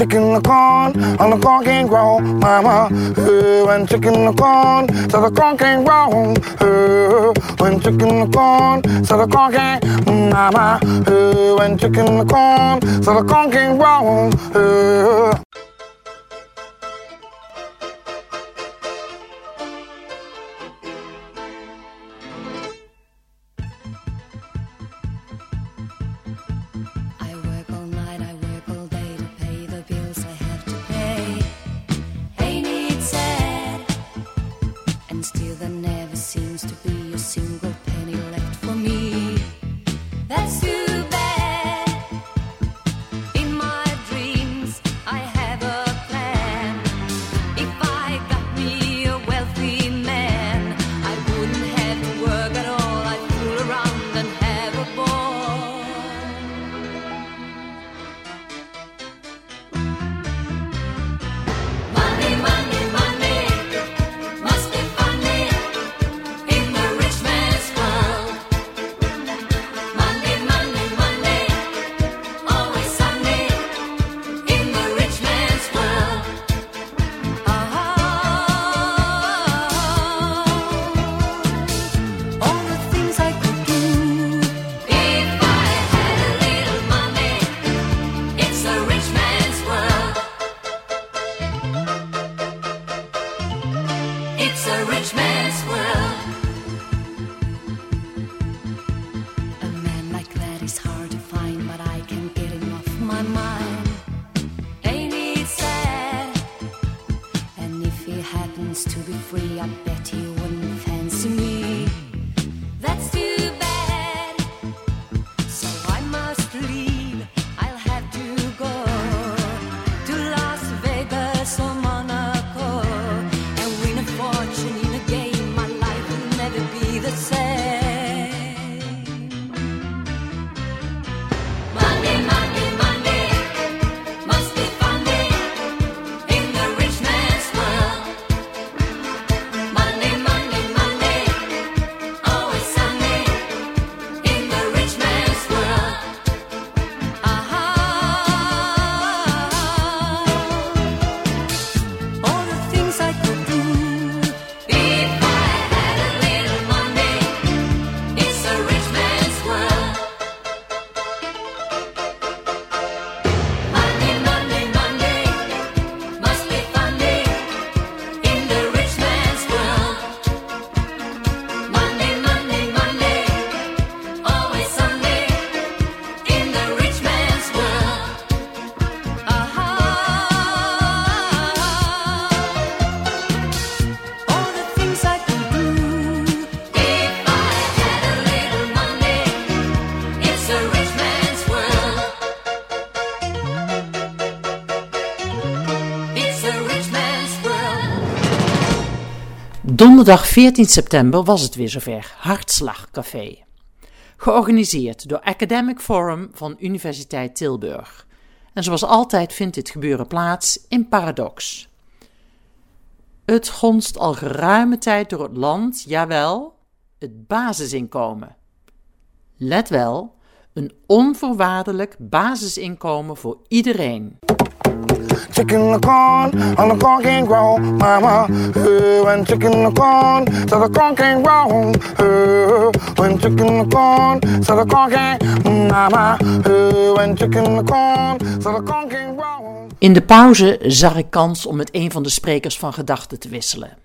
chicken the corn, and the corn can't grow, mama. Uh, when chicken the corn, so the corn can't grow. Uh, when chicken the corn, so the corn can't, mama. Uh, when chicken the corn, so the corn can't grow. Uh, Donderdag 14 september was het weer zover. Hartslagcafé. Georganiseerd door Academic Forum van Universiteit Tilburg. En zoals altijd vindt dit gebeuren plaats in Paradox. Het gonst al geruime tijd door het land, jawel, het basisinkomen. Let wel, een onvoorwaardelijk basisinkomen voor iedereen. Chicken the corn, and the corn can't grow, mama. Uh, when chicken the corn, so the corn can't grow. Uh, when chicken the corn, so the corn can't, mama. Uh, when chicken the corn, so the corn can't grow. In de pauze zag ik kans om met een van de sprekers van gedachten te wisselen.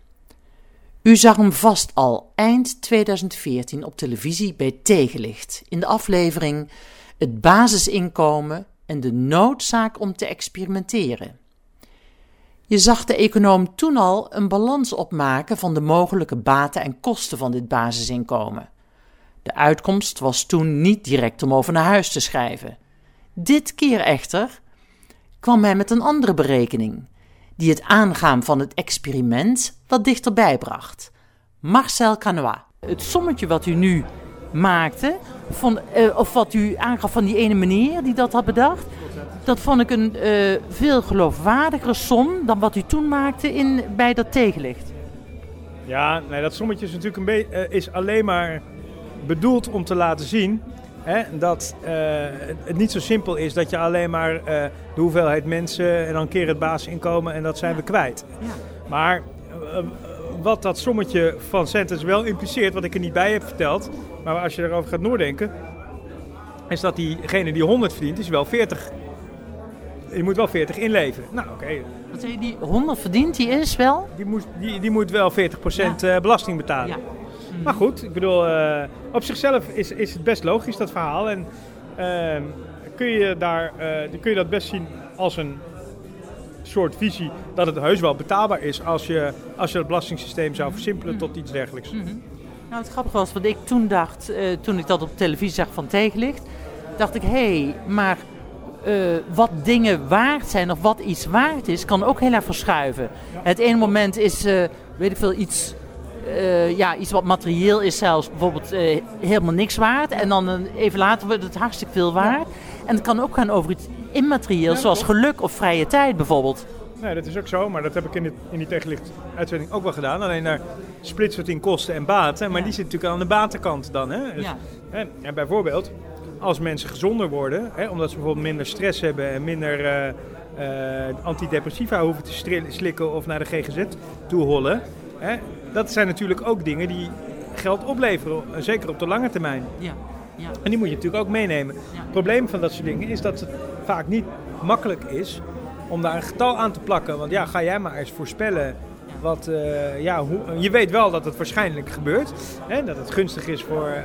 U zag hem vast al eind 2014 op televisie bij Tegenlicht in de aflevering Het basisinkomen en de noodzaak om te experimenteren. Je zag de econoom toen al een balans opmaken van de mogelijke baten en kosten van dit basisinkomen. De uitkomst was toen niet direct om over naar huis te schrijven. Dit keer echter kwam hij met een andere berekening, die het aangaan van het experiment wat dichterbij bracht. Marcel Canois. Het sommetje wat u nu maakte, van, eh, of wat u aangaf van die ene meneer die dat had bedacht, dat vond ik een eh, veel geloofwaardigere som dan wat u toen maakte in, bij dat tegenlicht. Ja, nee, dat sommetje is natuurlijk een beetje, is alleen maar bedoeld om te laten zien Hè, dat eh, het niet zo simpel is dat je alleen maar eh, de hoeveelheid mensen en dan keer het basisinkomen en dat zijn we kwijt. Ja. Maar eh, wat dat sommetje van centen wel impliceert, wat ik er niet bij heb verteld, maar als je erover gaat nadenken, is dat diegene die 100 verdient, is wel 40. Je moet wel 40 inleveren. Nou, oké. Wat zei je, die 100 verdient, die is wel? Die, moet, die, die moet wel 40% eh, belasting betalen. Ja. Maar goed, ik bedoel, eh, op zichzelf is, is het best logisch, dat verhaal. En ehm, kun, je daar, eh, kun je dat best zien als een soort visie dat het heus wel betaalbaar is als je, als je het belastingssysteem zou versimpelen tot iets dergelijks. Nou, het grappige was, wat ik toen dacht, eh, toen ik dat op televisie zag van tegenlicht, dacht ik, hé, hey, maar eh, wat dingen waard zijn of wat iets waard is, kan ook heel erg verschuiven. Het ene moment is, eh, weet ik veel, iets, ja, iets wat materieel is zelfs bijvoorbeeld helemaal niks waard. En dan een- even later wordt het hartstikke veel waard. En het kan ook gaan over iets immaterieel, zoals geluk of vrije tijd bijvoorbeeld. Nee, dat is ook zo, maar dat heb ik in, dit, in die tegenlicht uitzending ook wel gedaan. Alleen daar splitst het in kosten en baten, maar Ja. die zit natuurlijk aan de batenkant dan. Hè? Dus, Ja. hè, en bijvoorbeeld, als mensen gezonder worden, hè, omdat ze bijvoorbeeld minder stress hebben en minder eh, eh, antidepressiva hoeven te slikken of naar de GGZ toe hollen. Hè, dat zijn natuurlijk ook dingen die geld opleveren, eh, zeker op de lange termijn. Ja, ja. En die moet je natuurlijk ook meenemen. Het probleem van dat soort dingen is dat het vaak niet makkelijk is om daar een getal aan te plakken. Want ja, ga jij maar eens voorspellen. Wat, eh, ja, hoe, je weet wel dat het waarschijnlijk gebeurt. Hè, dat het gunstig is voor eh,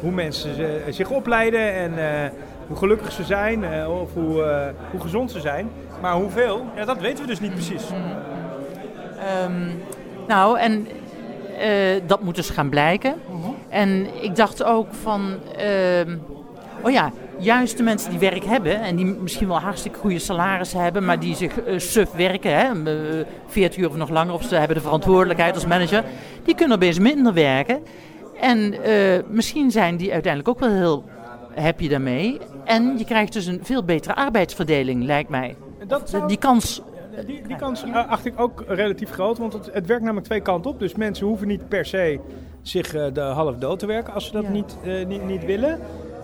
hoe mensen ze- zich opleiden en eh, hoe gelukkig ze zijn eh, of hoe, eh, hoe gezond ze zijn. Maar hoeveel, ja, dat weten we dus niet precies. Ehm, nou, en eh, dat moet dus gaan blijken. En ik dacht ook van, ehm, oh ja, juist de mensen die werk hebben en die misschien wel hartstikke goede salarissen hebben, maar die zich eh, suf werken, hè, eh, 40 uur of nog langer, of ze hebben de verantwoordelijkheid als manager, die kunnen opeens minder werken. En eh, misschien zijn die uiteindelijk ook wel heel happy daarmee. En je krijgt dus een veel betere arbeidsverdeling, lijkt mij. Dat zou- Die kans. Die, die kans eh, acht ik ook relatief groot, want het, het werkt namelijk twee kanten op. Dus mensen hoeven niet per se zich eh, de half dood te werken als ze dat Ja. niet, eh, niet, niet willen.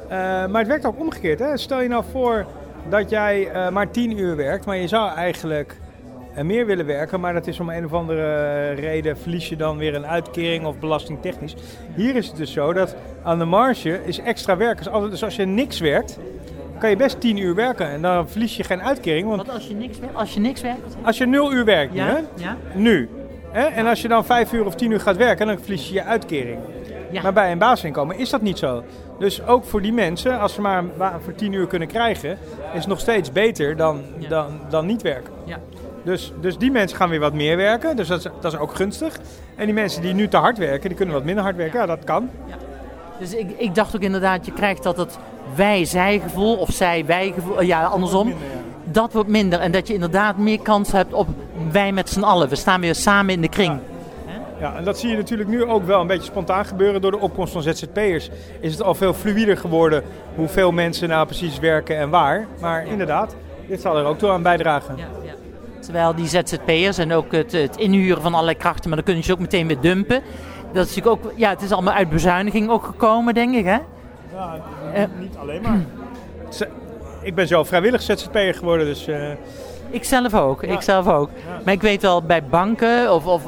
Eh, maar het werkt ook omgekeerd. Hè? Stel je nou voor dat jij eh, maar 10 uur werkt, maar je zou eigenlijk eh, meer willen werken, maar dat is om een of andere reden verlies je dan weer een uitkering of belastingtechnisch. Hier is het dus zo dat aan de marge is extra werk. Dus als- Dus als je niks werkt, kan je best 10 uur werken en dan verlies je geen uitkering. Want Wat als je niks werkt? Als je niks werkt? als je 0 uur werkt nu, hè? Ja. nu. Hè? En als je dan 5 uur of 10 uur gaat werken, dan verlies je je uitkering. Ja. Maar bij een basisinkomen is dat niet zo. Dus ook voor die mensen, als ze maar een baan voor 10 uur kunnen krijgen, is het nog steeds beter dan, Ja. dan, dan niet werken. Ja. Dus, dus die mensen gaan weer wat meer werken, dus dat is, dat is ook gunstig. En die mensen die nu te hard werken, die kunnen wat minder hard werken. Ja, dat kan. Dus ik, ik dacht ook inderdaad, je krijgt dat het wij-zij gevoel of zij-wij gevoel, ja andersom, minder, ja. dat wordt minder. En dat je inderdaad meer kans hebt op wij met z'n allen. We staan weer samen in de kring. Ja, en dat zie je natuurlijk nu ook wel een beetje spontaan gebeuren. Door de opkomst van ZZP'ers is het al veel fluider geworden hoeveel mensen nou precies werken en waar. Maar inderdaad, dit zal er ook toe aan bijdragen. Ja, ja. Terwijl die ZZP'ers en ook het, het inhuren van allerlei krachten, maar dan kun je ze ook meteen weer dumpen. Dat is natuurlijk ook, ja, het is allemaal uit bezuiniging ook gekomen, denk ik, hè? Ja, Eh. niet alleen maar. Ik ben zelf vrijwillig ZZP'er geworden, dus eh, Ik zelf ook, ik zelf ook. Maar ik weet wel, bij banken of, of...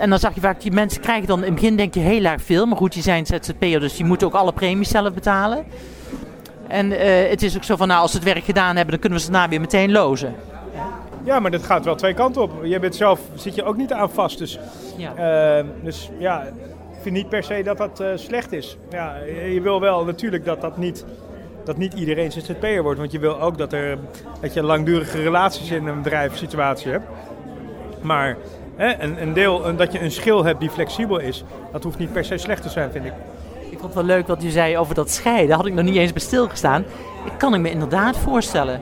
En dan zag je vaak, die mensen krijgen dan... In het begin denk je heel erg veel. Maar goed, die zijn ZZP'er, dus die moeten ook alle premies zelf betalen. En eh, het is ook zo van, nou, als ze het werk gedaan hebben... dan kunnen we ze daarna weer meteen lozen. ja, maar dat gaat wel twee kanten op. Je bent zelf, zit je ook niet aan vast. Dus, Ja. eh, dus ja, ik vind niet per se dat dat eh, slecht is. Ja, je, je wil wel natuurlijk dat dat niet... Dat niet iedereen ZZP'er wordt, want je wil ook dat, er, dat je langdurige relaties in een bedrijfssituatie hebt. Maar hè, een, een deel, een, dat je een schil hebt die flexibel is, dat hoeft niet per se slecht te zijn, vind ik. Ik vond het wel leuk wat u zei over dat scheiden. Had ik nog niet eens bij stilgestaan. Ik kan ik me inderdaad voorstellen.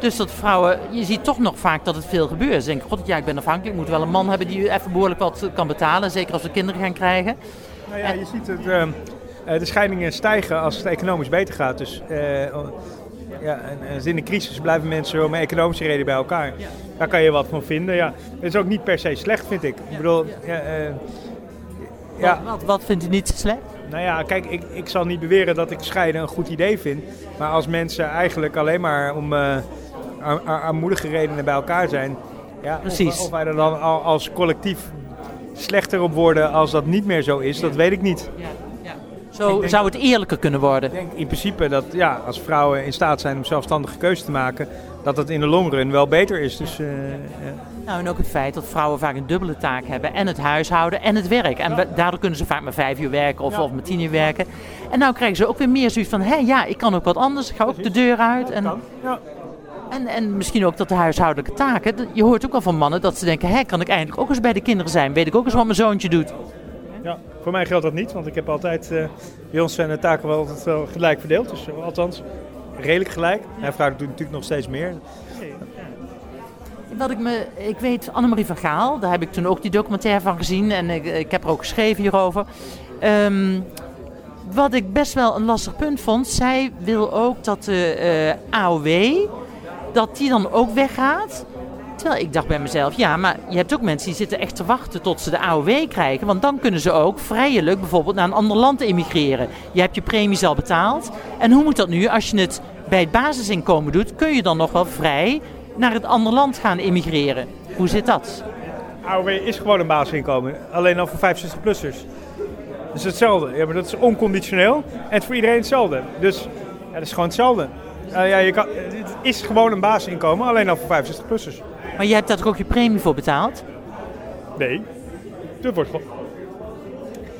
Dus dat vrouwen, je ziet toch nog vaak dat het veel gebeurt. Ze denken, god, ja, ik ben afhankelijk. Ik moet wel een man hebben die even behoorlijk wat kan betalen. Zeker als we kinderen gaan krijgen. Nou ja, je ziet het, ehm, eh, de scheidingen stijgen als het economisch beter gaat. Dus eh, ja, en, en in de crisis blijven mensen om economische reden bij elkaar. Daar kan je wat van vinden. Ja. Het is ook niet per se slecht, vind ik. Ik bedoel, ja, eh, ja, Wat, wat, wat vindt u niet slecht? Nou ja, kijk, ik, ik zal niet beweren dat ik scheiden een goed idee vind. Maar als mensen eigenlijk alleen maar om uh, armoedige redenen bij elkaar zijn. Ja, Precies. Of, of wij er dan al, als collectief slechter op worden als dat niet meer zo is, dat weet ik niet. Ja. Zo zou het eerlijker kunnen worden. Ik denk in principe dat ja, als vrouwen in staat zijn om zelfstandige keuze te maken, dat het in de longrun wel beter is. Dus, uh, Nou, en ook het feit dat vrouwen vaak een dubbele taak hebben. En het huishouden en het werk. En daardoor kunnen ze vaak maar vijf uur werken of, ja. of maar tien uur werken. En nou krijgen ze ook weer meer zoiets van, hé ja, ik kan ook wat anders. Ik ga ook de deur uit. En, ja. En, en misschien ook dat de huishoudelijke taken. Je hoort ook al van mannen dat ze denken, hé, kan ik eindelijk ook eens bij de kinderen zijn? Weet ik ook eens wat mijn zoontje doet? Ja, voor mij geldt dat niet, want ik heb altijd, uh, bij ons zijn de taken wel altijd wel gelijk verdeeld. Dus uh, althans, redelijk gelijk. Mijn vrouw doet natuurlijk nog steeds meer. Wat ik me, ik weet, Annemarie van Gaal, daar heb ik toen ook die documentaire van gezien en ik, ik heb er ook geschreven hierover. Um, wat ik best wel een lastig punt vond, zij wil ook dat de uh, AOW, dat die dan ook weggaat. Terwijl ik dacht bij mezelf, ja, maar je hebt ook mensen die zitten echt te wachten tot ze de AOW krijgen. Want dan kunnen ze ook vrijelijk bijvoorbeeld naar een ander land emigreren. Je hebt je premies al betaald. En hoe moet dat nu? Als je het bij het basisinkomen doet, kun je dan nog wel vrij naar het andere land gaan emigreren. Hoe zit dat? AOW is gewoon een basisinkomen, alleen al voor 65-plussers. Dus hetzelfde. Ja, maar dat is onconditioneel en is voor iedereen hetzelfde. Dus ja, dat is gewoon hetzelfde. Uh, ja, je kan, het is gewoon een basisinkomen, alleen al voor 65-plussers. Maar je hebt daar toch ook je premie voor betaald? Nee, dat wordt gewoon...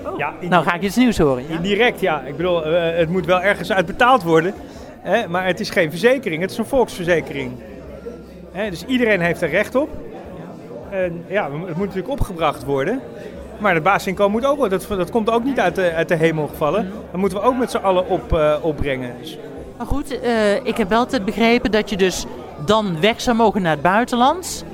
Oh. Ja, nou ga ik iets nieuws horen. Ja? Direct, ja. Ik bedoel, uh, het moet wel ergens uit betaald worden. Hè, maar het is geen verzekering, het is een volksverzekering. Hè, dus iedereen heeft er recht op. En ja, het moet natuurlijk opgebracht worden. Maar het basisinkomen moet ook, dat, dat komt ook niet uit de, uit de hemel gevallen. Dat moeten we ook met z'n allen op, uh, opbrengen. Dus. Maar goed, uh, ik heb wel altijd begrepen dat je dus dan weg zou mogen naar het buitenland.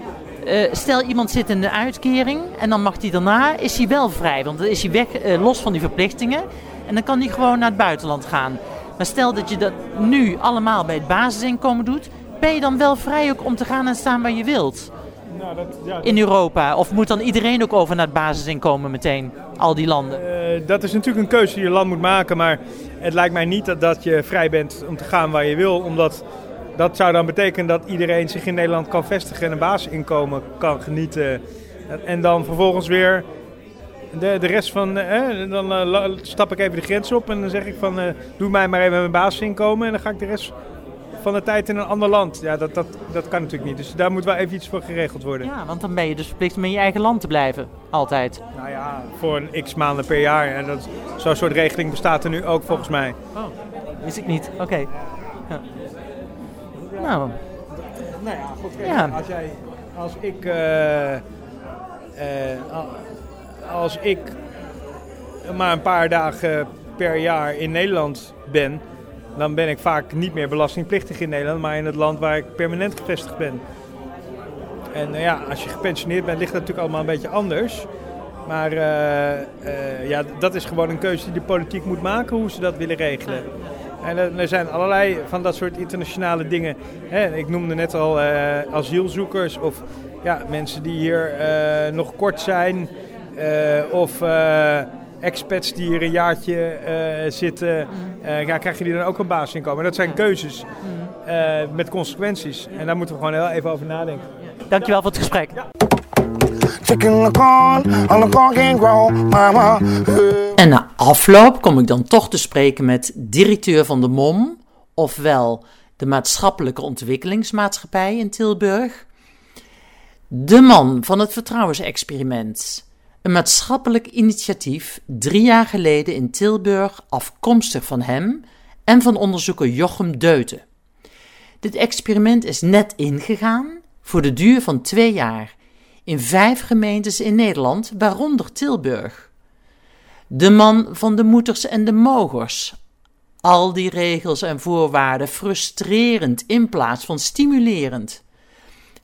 Uh, stel iemand zit in de uitkering en dan mag hij daarna, is hij wel vrij. Want dan is hij weg, uh, los van die verplichtingen. En dan kan hij gewoon naar het buitenland gaan. Maar stel dat je dat nu allemaal bij het basisinkomen doet. Ben je dan wel vrij ook om te gaan en staan waar je wilt? Nou, dat, ja, in Europa? Of moet dan iedereen ook over naar het basisinkomen meteen? Al die landen? Uh, dat is natuurlijk een keuze die je land moet maken. Maar het lijkt mij niet dat, dat je vrij bent om te gaan waar je wil. Omdat dat zou dan betekenen dat iedereen zich in Nederland kan vestigen en een basisinkomen kan genieten. En dan vervolgens weer de, de rest van, eh, dan uh, stap ik even de grens op en dan zeg ik van uh, doe mij maar even mijn basisinkomen en dan ga ik de rest van de tijd in een ander land. Ja, dat, dat, dat kan natuurlijk niet. Dus daar moet wel even iets voor geregeld worden. Ja, want dan ben je dus verplicht om in je eigen land te blijven. Altijd. Nou ja, voor een x maanden per jaar. En dat, zo'n soort regeling bestaat er nu ook volgens mij. Oh, wist ik niet. Oké. Okay. Ja. Nou. Nou ja, goed. Kijk, ja. Als jij, als ik, uh, uh, als ik maar een paar dagen per jaar in Nederland ben, dan ben ik vaak niet meer belastingplichtig in Nederland, maar in het land waar ik permanent gevestigd ben. En uh, ja, als je gepensioneerd bent, ligt dat natuurlijk allemaal een beetje anders. Maar ja, dat is gewoon een keuze die de politiek moet maken, hoe ze dat willen regelen. En er zijn allerlei van dat soort internationale dingen. ik noemde net al uh, asielzoekers of ja, mensen die hier uh, nog kort zijn. Uh, of expats die hier een jaartje zitten. ja, krijgen die dan ook een basisinkomen. Dat zijn keuzes met consequenties. En daar moeten we gewoon heel even over nadenken. Dankjewel voor het gesprek. Ja. En na afloop kom ik dan toch te spreken met directeur van de MOM, ofwel de Maatschappelijke Ontwikkelingsmaatschappij in Tilburg. De man van het Vertrouwensexperiment. Een maatschappelijk initiatief drie jaar geleden in Tilburg, afkomstig van hem en van onderzoeker Jochem Deuten. Dit experiment is net ingegaan voor de duur van twee jaar in vijf gemeentes in Nederland, waaronder Tilburg. De man van de moeders en de mogers. Al die regels en voorwaarden frustrerend in plaats van stimulerend.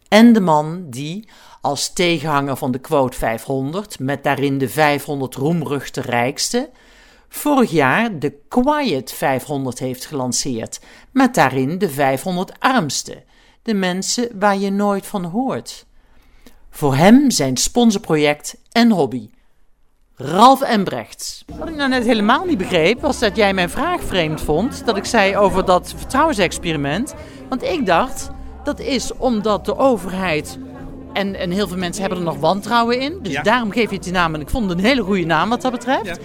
En de man die, als tegenhanger van de quote 500, met daarin de 500 roemruchte rijkste, vorig jaar de Quiet 500 heeft gelanceerd, met daarin de 500 armste, de mensen waar je nooit van hoort. Voor hem zijn sponsorproject en hobby. Ralf Embrechts. Wat ik nou net helemaal niet begreep, was dat jij mijn vraag vreemd vond. Dat ik zei over dat vertrouwensexperiment. Want ik dacht, dat is omdat de overheid. En, en heel veel mensen hebben er nog wantrouwen in. Dus Ja. daarom geef je het die naam. En ik vond het een hele goede naam wat dat betreft. Ja.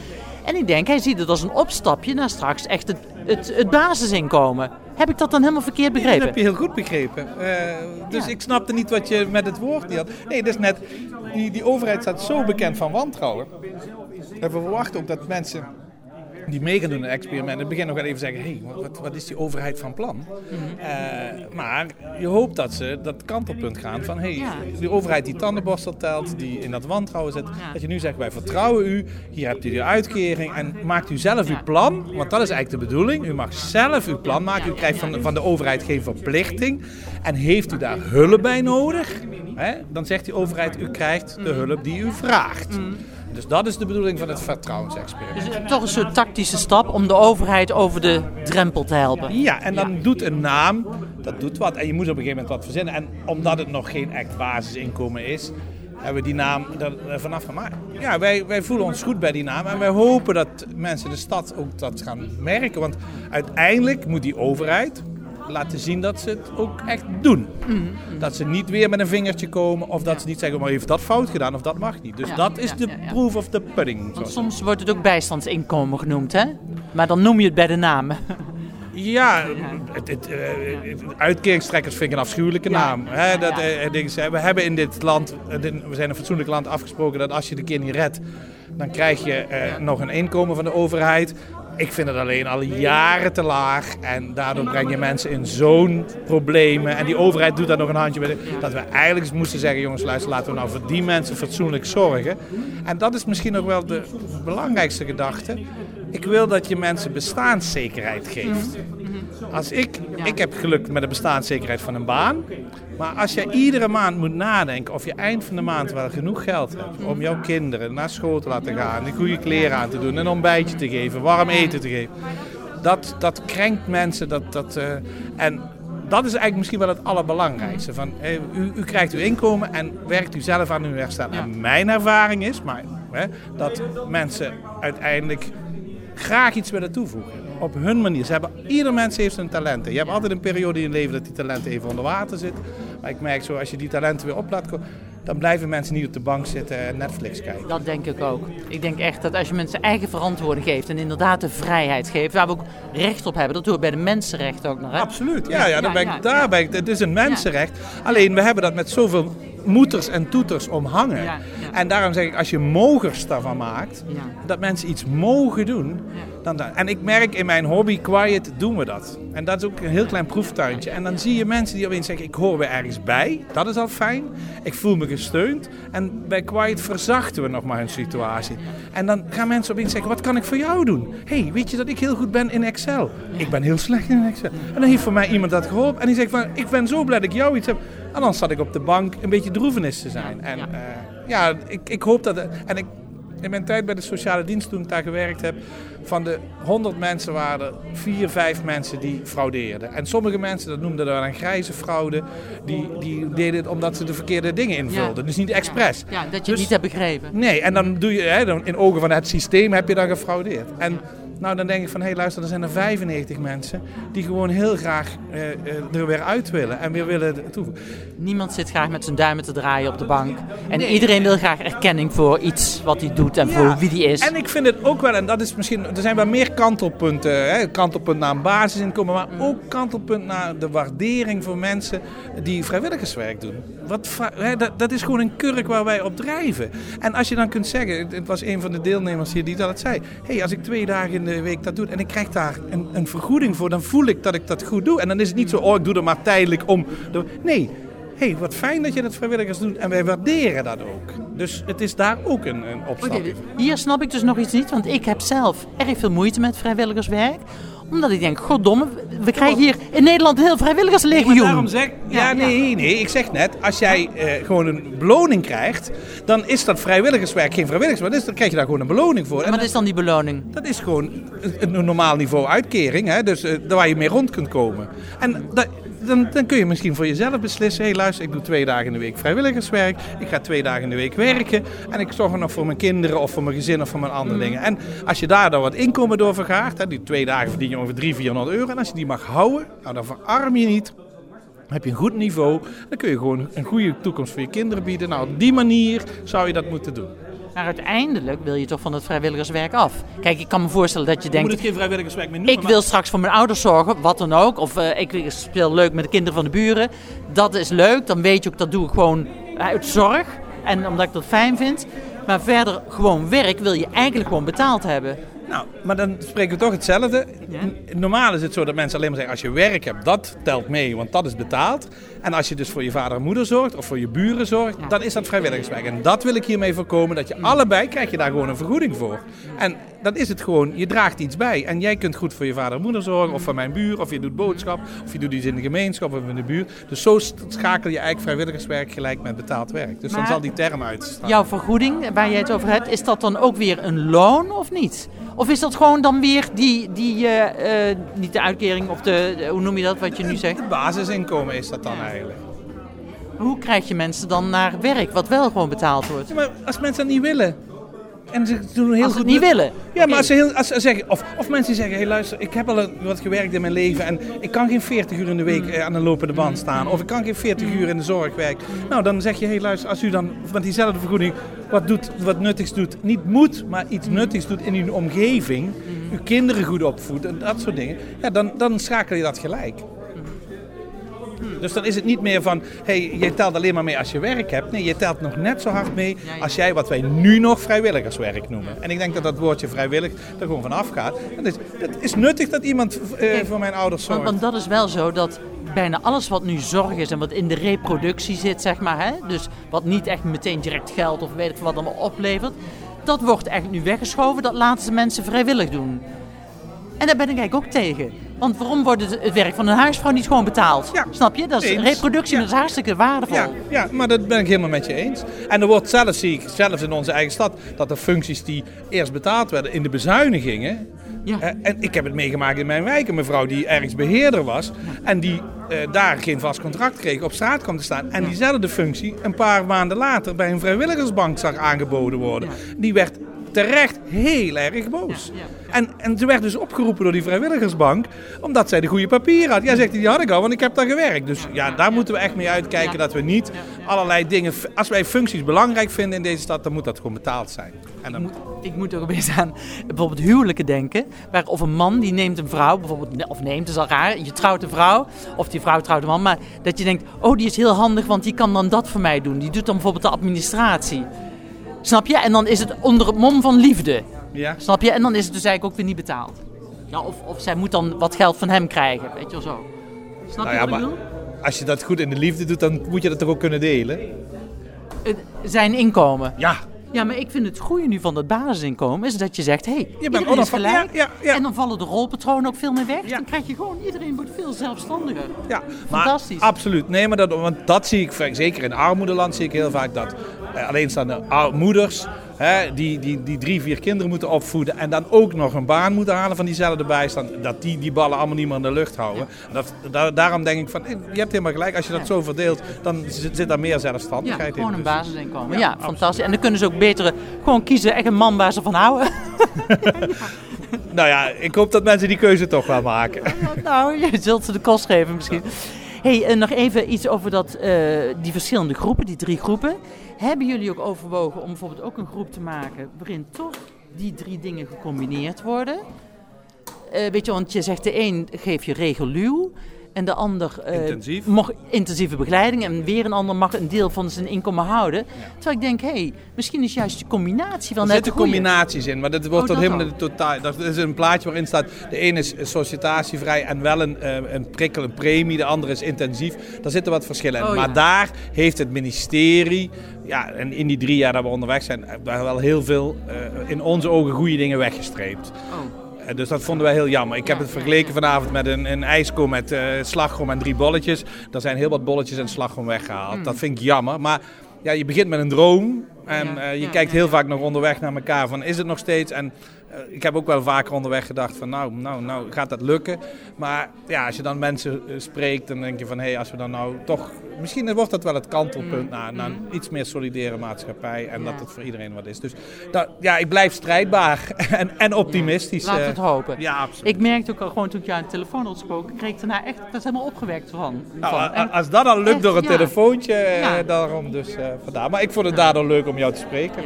En ik denk, hij ziet het als een opstapje naar straks echt het, het, het basisinkomen. Heb ik dat dan helemaal verkeerd Dat begrepen? heb je heel goed begrepen. Eh, dus Ja. ik snapte niet wat je met het woord niet had. Nee, dat is net. Die, die overheid staat zo bekend van wantrouwen. En we verwachten ook dat mensen die mee gaan doen in het experiment, in het begin nog wel even zeggen: hé, hey, wat, wat is die overheid van plan? Mhm. Eh, maar je hoopt dat ze dat kantelpunt gaan van: hé, hey, Ja. die overheid die tandenborstel telt, die in dat wantrouwen zit, Ja. dat je nu zegt: wij vertrouwen u, hier hebt u de uitkering en maakt u zelf uw plan, want dat is eigenlijk de bedoeling. U mag zelf uw plan maken, u krijgt van, de- van de overheid geen verplichting en heeft u daar hulp bij nodig, hè, dan zegt die overheid: u krijgt de hulp die u vraagt. Dus dat is de bedoeling van het vertrouwensexperiment. Dus toch een soort tactische stap om de overheid over de drempel te helpen. Ja, en dan doet een naam, dat doet wat. En je moet op een gegeven moment wat verzinnen. En omdat het nog geen echt basisinkomen is, hebben we die naam er eh, vanaf gemaakt. Ja, wij, wij voelen ons goed bij die naam. En wij hopen dat mensen in de stad ook dat gaan merken. Want uiteindelijk moet die overheid laten zien dat ze het ook echt doen. Dat ze niet weer met een vingertje komen of dat ze niet zeggen, maar heeft dat fout gedaan of dat mag niet. Dus Ja, dat is ja, de ja, ja. proof of the pudding. Want soms wordt het ook bijstandsinkomen genoemd, hè? Maar dan noem je het bij de naam. Ja, het, het, eh, het- uitkeringstrekkers vind ik een afschuwelijke Ja. naam. Hè, dat, Ja. eh, we hebben in dit land, eh, we zijn een fatsoenlijk land afgesproken dat als je de keer niet redt, dan krijg je eh, nog een inkomen van de overheid. Ik vind het alleen al jaren te laag en daardoor breng je mensen in zo'n problemen. En die overheid doet daar nog een handje bij. Dat we eigenlijk moesten zeggen, jongens luister, laten we nou voor die mensen fatsoenlijk zorgen. En dat is misschien nog wel de belangrijkste gedachte. Ik wil dat je mensen bestaanszekerheid geeft. Als ik, ik heb geluk met de bestaanszekerheid van een baan. Maar als jij iedere maand moet nadenken of je eind van de maand wel genoeg geld hebt om jouw kinderen naar school te laten gaan, een goede kleren aan te doen, een ontbijtje te geven, warm eten te geven. Dat, dat krenkt mensen. Dat, dat, eh, en dat is eigenlijk misschien wel het allerbelangrijkste. Van, eh, u, u krijgt uw inkomen en werkt u zelf aan uw herstel. En mijn ervaring is maar, hè, dat mensen uiteindelijk graag iets willen toevoegen. Op hun manier. Ze hebben, ieder mens heeft zijn talenten. Je hebt altijd een periode in je leven dat die talenten even onder water zitten. Maar ik merk zo, als je die talenten weer op laat komen, dan blijven mensen niet op de bank zitten en Netflix kijken. Dat denk ik ook. Ik denk echt dat als je mensen eigen verantwoording geeft en inderdaad de vrijheid geeft, waar we ook recht op hebben, dat hoort bij de mensenrechten ook nog. Hè? Absoluut, ja, ja, daar ben ik, daar ben ik, het is een mensenrecht. Alleen we hebben dat met zoveel moeters en toeters omhangen. Ja, ja. En daarom zeg ik, als je mogers daarvan maakt, Ja. dat mensen iets mogen doen. Dan, dan, en ik merk in mijn hobby Quiet doen we dat. En dat is ook een heel klein proeftuintje. En dan zie je mensen die opeens zeggen, ik hoor weer ergens bij. Dat is al fijn. Ik voel me gesteund. En bij Quiet verzachten we nog maar hun situatie. En dan gaan mensen opeens zeggen, wat kan ik voor jou doen? hey, weet je dat ik heel goed ben in Excel? Ik ben heel slecht in Excel. En dan heeft voor mij iemand dat geholpen. En die zegt van, ik ben zo blij dat ik jou iets heb. En dan zat ik op de bank een beetje droevenis te zijn. En Ja. ja, ik, ik hoop dat... En ik, in mijn tijd bij de sociale dienst, toen ik daar gewerkt heb, van de 100 mensen waren er vier, vijf mensen die fraudeerden. En sommige mensen, dat noemden we dan een grijze fraude, die, die deden het omdat ze de verkeerde dingen invulden. Dus niet expres. Ja, dat je Dus- het niet hebt begrepen. Nee, en dan doe je, hè, dan in ogen van het systeem heb je dan gefraudeerd. En nou, dan denk ik van, hé hey, luister, er zijn er 95 mensen die gewoon heel graag eh, eh, er weer uit willen en weer willen toevoegen. Niemand zit graag met zijn duimen te draaien op de bank. En iedereen wil graag erkenning voor iets wat hij doet en voor wie die is. En ik vind het ook wel, en dat is misschien, er zijn wel meer kantelpunten. Hè? Kantelpunt naar een basisinkomen, maar ook kantelpunt naar de waardering voor mensen die vrijwilligerswerk doen. Wat, hè, dat, dat is gewoon een kurk waar wij op drijven. En als je dan kunt zeggen, het- het was een van de deelnemers hier die dat zei. Hé, hey, als ik twee dagen in de week dat doe en ik krijg daar een, een vergoeding voor, dan voel ik dat ik dat goed doe. En dan is het niet zo, oh ik doe dat maar tijdelijk om. Nee. Hey, wat fijn dat je dat vrijwilligers doet en wij waarderen dat ook. Dus het is daar ook een, een Oké, opstapje. hier snap ik dus nog iets niet, want ik heb zelf erg veel moeite met vrijwilligerswerk. Omdat ik denk, goddomme, we krijgen hier in Nederland een heel vrijwilligerslegioen. daarom zeg ja, Ja, nee, nee. Ik zeg net, als jij eh, gewoon een beloning krijgt, dan is dat vrijwilligerswerk geen vrijwilligerswerk. Dus dan krijg je daar gewoon een beloning voor. Maar En wat is dan die beloning? dat is gewoon een, een normaal niveau uitkering, hè? dus eh, daar waar je mee rond kunt komen. En dat, dan, dan kun je misschien voor jezelf beslissen. Hé, hey, luister, ik doe twee dagen in de week vrijwilligerswerk. Ik ga twee dagen in de week werken. En ik zorg er nog voor mijn kinderen of voor mijn gezin of voor mijn andere dingen. En als je daar dan wat inkomen door vergaart, hè, die twee dagen verdien je ongeveer 300, 400 euro. En als je die mag houden, nou, dan verarm je niet. Dan heb je een goed niveau. Dan kun je gewoon een goede toekomst voor je kinderen bieden. Nou, op die manier zou je dat moeten doen. Maar uiteindelijk wil je toch van het vrijwilligerswerk af. Kijk, ik kan me voorstellen dat je Je denkt... moet het geen vrijwilligerswerk meer noemen. Ik wil straks voor mijn ouders zorgen, wat dan ook. Of eh, ik speel leuk met de kinderen van de buren. Dat is leuk. Dan weet je ook, dat doe ik gewoon uit zorg. En omdat ik dat fijn vind. Maar verder gewoon werk wil je eigenlijk gewoon betaald hebben. Nou, maar dan spreken we toch hetzelfde. Ja. Normaal is het zo dat mensen alleen maar zeggen: als je werk hebt, dat telt mee, want dat is betaald. En als je dus voor je vader en moeder zorgt of voor je buren zorgt, Ja. dan is dat vrijwilligerswerk. En dat wil ik hiermee voorkomen: dat je allebei krijg je daar gewoon een vergoeding voor. En dan is het gewoon: je draagt iets bij. En jij kunt goed voor je vader en moeder zorgen, of voor mijn buur, of je doet boodschap, of je doet iets in de gemeenschap of in de buurt. Dus zo schakel je eigenlijk vrijwilligerswerk gelijk met betaald werk. Dus dan zal die term uitstaan. Jouw vergoeding, waar jij het over hebt, is dat dan ook weer een loon of niet? Of is dat gewoon dan weer die, die eh, eh, niet de uitkering of de, de- hoe noem je dat wat je nu zegt? Het basisinkomen is dat dan eigenlijk. Hoe krijg je mensen dan naar werk, wat wel gewoon betaald wordt? Ja, maar als mensen dat niet willen. En ze doen heel Als ze goed het niet nut- willen. Ja, maar als ze, heel, als ze zeggen, of, of mensen zeggen, hey, luister, ik heb al een- wat gewerkt in mijn leven en ik kan geen 40 uur in de week eh, aan de lopende band staan. Of ik kan geen 40 uur in de zorg werken. Nou, dan zeg je, hey, luister, als u dan met diezelfde vergoeding wat, doet, wat nuttigs doet, niet moet, maar iets nuttigs doet in uw omgeving, uw kinderen goed opvoedt en dat soort dingen, ja, dan, dan schakel je dat gelijk. Dus dan is het niet meer van, hey, je telt alleen maar mee als je werk hebt. Nee, je telt nog net zo hard mee als jij wat wij nu nog vrijwilligerswerk noemen. En ik denk dat dat woordje vrijwillig er gewoon van afgaat. En dus, het is nuttig dat iemand eh, Kijk, voor mijn ouders zorgt. want dat is wel zo dat bijna alles wat nu zorg is en wat in de reproductie zit, zeg maar, hè? dus wat niet echt meteen direct geld of weet ik wat allemaal oplevert, dat wordt eigenlijk nu weggeschoven. Dat laten ze mensen vrijwillig doen. En daar ben ik eigenlijk ook tegen. Want waarom wordt het, het werk van een huisvrouw niet gewoon betaald? Ja, Snap je? Dat is eens. reproductie, Ja. dat is hartstikke waardevol. Ja, ja, maar dat ben ik helemaal met je eens. En er wordt zelfs, zie ik, zelfs in onze eigen stad, dat de functies die eerst betaald werden in de bezuinigingen. Ja. eh, en ik heb het meegemaakt in mijn wijk, een mevrouw die ergens beheerder was. En die eh, daar geen vast contract kreeg, op straat kwam te staan. En diezelfde functie een paar maanden later bij een vrijwilligersbank zag aangeboden worden. Die werd terecht heel erg boos. Ja, ja, En, en ze werd dus opgeroepen door die vrijwilligersbank, omdat zij de goede papieren had. Ja, zegt hij, die had ik al, want ik heb daar gewerkt. Dus ja, daar moeten we echt mee uitkijken dat we niet allerlei dingen... Als wij functies belangrijk vinden in deze stad, dan moet dat gewoon betaald zijn. En dan, moet, ik moet ook opeens aan bijvoorbeeld huwelijken denken. Waar of een man die neemt een vrouw, bijvoorbeeld, of neemt, is al raar. Je trouwt een vrouw, of die vrouw trouwt een man. Maar dat je denkt, oh die is heel handig, want die kan dan dat voor mij doen. Die doet dan bijvoorbeeld de administratie. Snap je? En dan is het onder het mom van liefde. ja. Snap je? En dan is het dus eigenlijk ook weer niet betaald. Ja, of, of zij moet dan wat geld van hem krijgen. Weet je wel zo. Snap Nou je ja, wat ik bedoel? als je dat goed in de liefde doet, dan moet je dat toch ook kunnen delen? Het- Zijn inkomen. Ja. Ja, maar ik vind het goede nu van het basisinkomen is dat je zegt, hé, hey, bent iedereen is gelijk. Ja, ja. En dan vallen de rolpatronen ook veel meer weg. Dan krijg je gewoon, iedereen wordt veel zelfstandiger. Ja, maar Fantastisch. absoluut. Nee, maar dat, want dat zie ik zeker in armoedeland zie ik heel vaak dat alleenstaande ou- moeders hè, die, die, die drie, vier kinderen moeten opvoeden en dan ook nog een baan moeten halen van diezelfde bijstand, dat die die ballen allemaal niet meer in de lucht houden. Dat, da- daarom denk ik van, eh, je hebt helemaal gelijk, als je dat zo verdeelt, dan zit, zit daar meer Ja, zelfstandigheid gewoon in. een Dus- basisinkomen. Ja, fantastisch. En dan kunnen ze ook beter gewoon kiezen, echt een man waar ze van houden. Nou ja, ik hoop dat mensen die keuze toch wel maken. nou, je zult ze de kost geven misschien. hey, en nog even iets over dat, eh, die verschillende groepen, die drie groepen. Hebben jullie ook overwogen om bijvoorbeeld ook een groep te maken waarin toch die drie dingen gecombineerd worden? Eh, weet je, want je zegt de een geef je reguluw en de ander eh, Intensief. mag intensieve begeleiding en weer een ander mag een deel van zijn inkomen houden. Terwijl ik denk, hé, hey, misschien is juist de combinatie wel Er net zitten goeie. combinaties in, maar dat wordt Oh, dat helemaal al. de totaal. Dat is een plaatje waarin staat: de ene is sollicitatievrij en wel een, eh, een prikkel, een premie, de andere is intensief. Daar zitten wat verschillen in. Oh, maar daar heeft het ministerie, ja, en in die drie jaar dat we onderweg zijn, eh, daar wel heel veel eh, in onze ogen goede dingen weggestreept. Oh. Eh, Dus dat vonden wij heel jammer. Ik heb het vergeleken vanavond met een, een ijsko met eh, slagroom en drie bolletjes. Er zijn heel wat bolletjes en slagroom weggehaald. Dat vind ik jammer. Maar ja, je begint met een droom. En. Ja, eh, je ja, kijkt heel ja. vaak nog onderweg naar elkaar van is het nog steeds? En ik heb ook wel vaker onderweg gedacht van nou, nou, nou gaat dat lukken. Maar ja, als je dan mensen eh, spreekt, dan denk je van hé, hey, als we dan nou toch... Misschien wordt dat wel het kantelpunt naar, naar een iets meer solidaire maatschappij. En dat het voor iedereen wat is. Dus dat, ja, ik blijf strijdbaar en, en optimistisch. Laten we het hopen. Ja, absoluut. Ik merkte ook al gewoon toen ik jou aan de telefoon had gesproken, kreeg ik daarna echt, ik was helemaal opgewekt van. Nou, van. Als dat al lukt echt, door een ja. telefoontje, eh, Ja. daarom dus eh, vandaar. Maar ik vond het daardoor leuk om jou te spreken.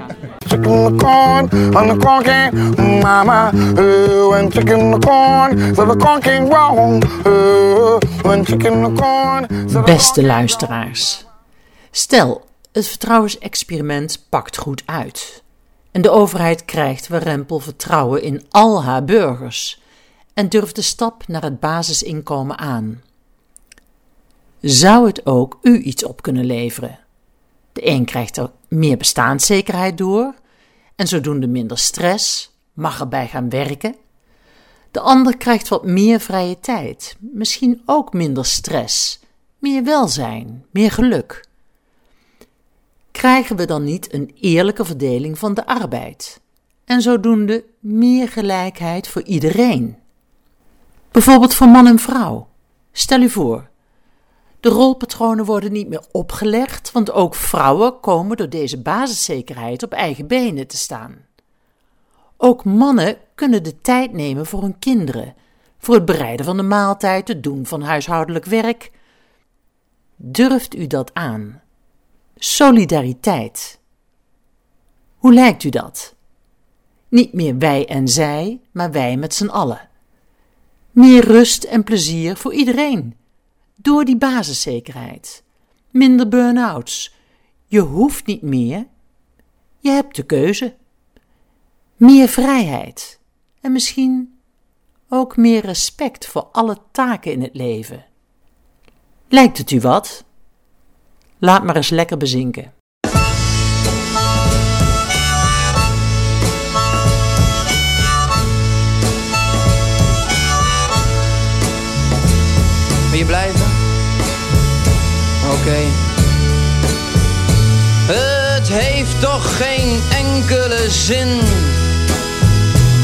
Mama. Uh, when chicken the corn, the corn can grow. Uh, when chicken the corn, Beste luisteraars, stel het vertrouwensexperiment pakt goed uit en de overheid krijgt warempel vertrouwen in al haar burgers en durft de stap naar het basisinkomen aan. Zou het ook u iets op kunnen leveren? De een krijgt er meer bestaanszekerheid door en zodoende minder stress, mag erbij gaan werken. De ander krijgt wat meer vrije tijd, misschien ook minder stress, meer welzijn, meer geluk. Krijgen we dan niet een eerlijke verdeling van de arbeid en zodoende meer gelijkheid voor iedereen? Bijvoorbeeld voor man en vrouw. Stel u voor, de rolpatronen worden niet meer opgelegd, want ook vrouwen komen door deze basiszekerheid op eigen benen te staan. Ook mannen kunnen de tijd nemen voor hun kinderen, voor het bereiden van de maaltijd, het doen van huishoudelijk werk. Durft u dat aan? Solidariteit. Hoe lijkt u dat? Niet meer wij en zij, maar wij met z'n allen. Meer rust en plezier voor iedereen. Door die basiszekerheid. Minder burn-outs. Je hoeft niet meer. Je hebt de keuze. Meer vrijheid. En misschien ook meer respect voor alle taken in het leven. Lijkt het u wat? Laat maar eens lekker bezinken. Wil je blijven? Oké. Het heeft toch geen enkele zin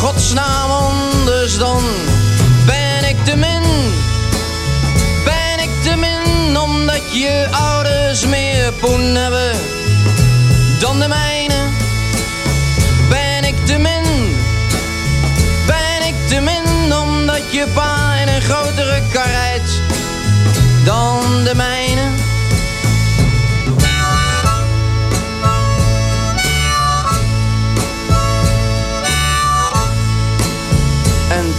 godsnaam anders dan? Ben ik te min? Ben ik te min omdat je ouders meer poen hebben dan de mijne? Ben ik te min? Ben ik te min omdat je pa in een grotere kar rijdt dan de mijne?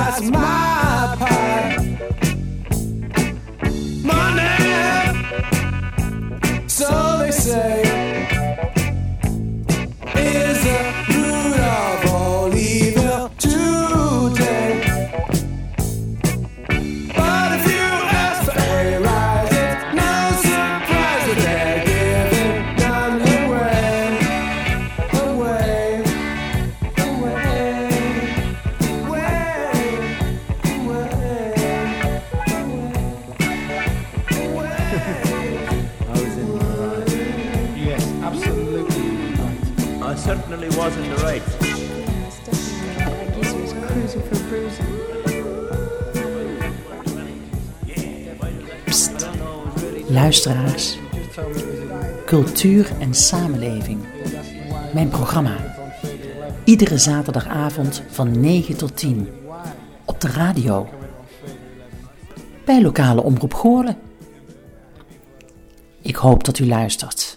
Mas smile. cultuur en samenleving. Mijn programma. Iedere zaterdagavond van 9 tot 10. Op de radio. Bij lokale omroep Goorlen. Ik hoop dat u luistert.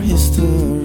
History